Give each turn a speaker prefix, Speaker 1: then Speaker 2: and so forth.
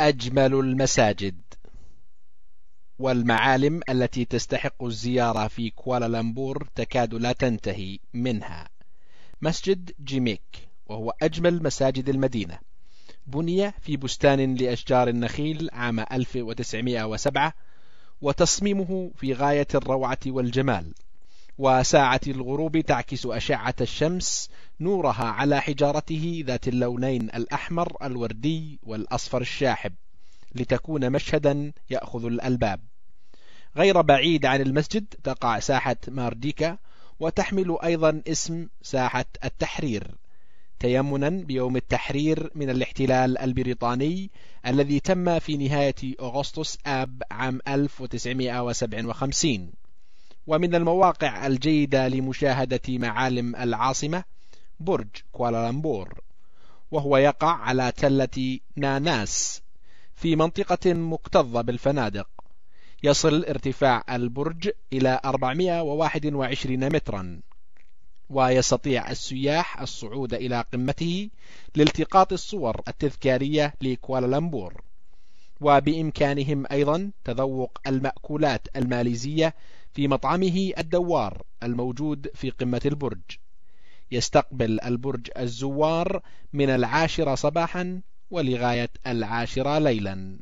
Speaker 1: أجمل المساجد والمعالم التي تستحق الزيارة في كوالالمبور تكاد لا تنتهي منها. مسجد جيميك وهو أجمل مساجد المدينة. بني في بستان لأشجار النخيل عام 1907 وتصميمه في غاية الروعة والجمال. وساعة الغروب تعكس أشعة الشمس نورها على حجارته ذات اللونين الأحمر الوردي والأصفر الشاحب لتكون مشهدا يأخذ الألباب. غير بعيد عن المسجد تقع ساحة مارديكا وتحمل أيضا اسم ساحة التحرير. تيمنا بيوم التحرير من الاحتلال البريطاني الذي تم في نهاية أغسطس آب عام 1957 ومن المواقع الجيدة لمشاهدة معالم العاصمة برج كوالالمبور وهو يقع على تلة ناناس في منطقة مكتظة بالفنادق. يصل ارتفاع البرج إلى 421 مترا ويستطيع السياح الصعود إلى قمته لالتقاط الصور التذكارية لكوالالمبور. وبإمكانهم أيضا تذوق المأكولات الماليزية في مطعمه الدوار الموجود في قمة البرج. يستقبل البرج الزوار من العاشرة صباحا ولغاية العاشرة ليلا.